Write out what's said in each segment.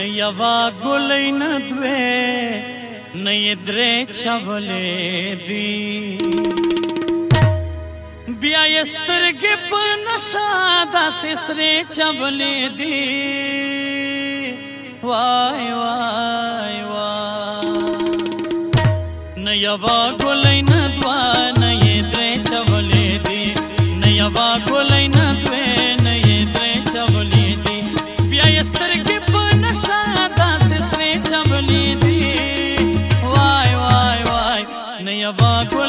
नयवा गुलई न द्वे द्रे छवले दी ब्यायस्तर के पर नशा पनशादा सिसरे छवले दी वाय वाय वाय नयवा गुलई न द्वा द्रे छवले दी नयवा गुल ಜವಾಗು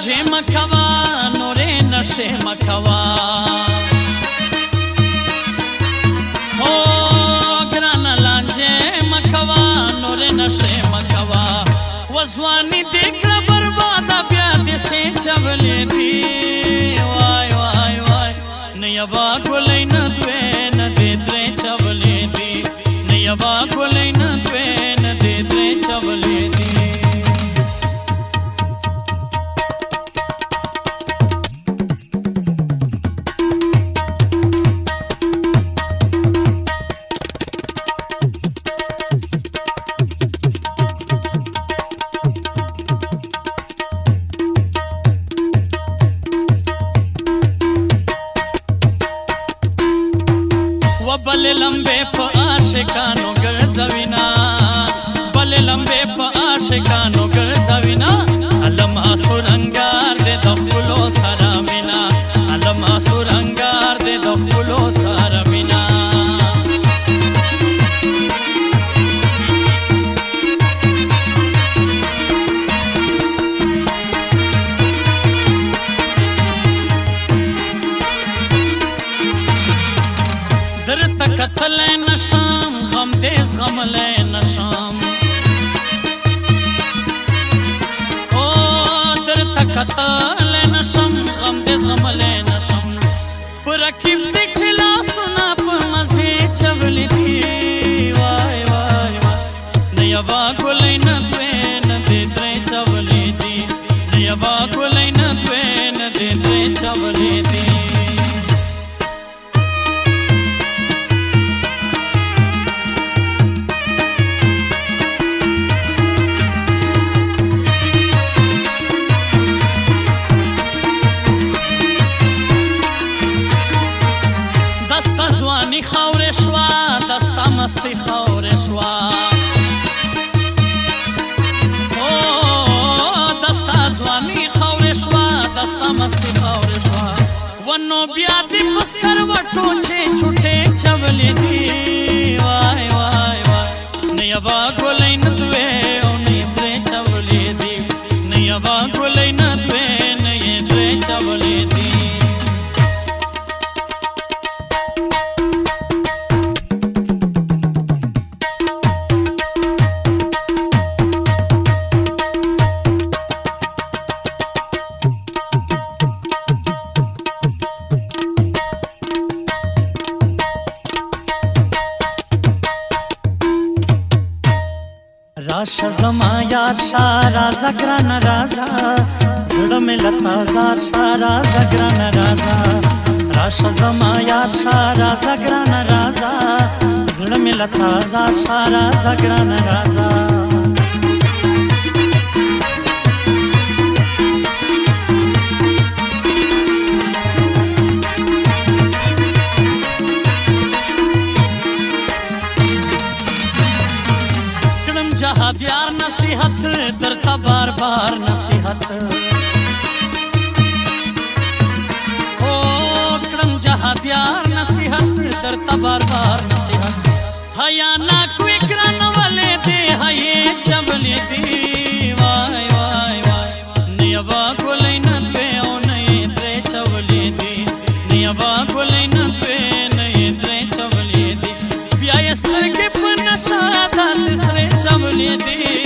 مزه مکوا نورې نشه مکوا هو ګران لانجه مکوا نورې نشه مکوا وزواني دې کړه برباد بیا دې سه چولې دي وای وای وای نه یوا ګولې نه دوی نه دې درې چولې دي نه یوا ګولې و بل لمبه په عاشقانو ګرځوینا بل لمبه په عاشقانو ګرځوینا علم اسرنګار دې د خپل سره زغملې نشم او درته کتل نشم غم دې زغملې نشم پر کې جوانی خاورې شوا دستا مستی خاورې شوا او دستا ځواني خاورې شوا دستا مستی خاورې شوا ونو بیا دې مسکر راشه زما یاد شا رازه ګرانه رازه زړه مې له تازار شا رازه ګرانه رازه راشه زما یاد شا رازه ګرانه رازه زړه مې له تازار شا رازه ګرانه رازه जहाँ प्यार नसीहत करता बार बार नसीहत ओ क्रम जहाँ प्यार नसीहत करता बार बार नसीहत हया ना कोई वाले दे हये चमले दे दी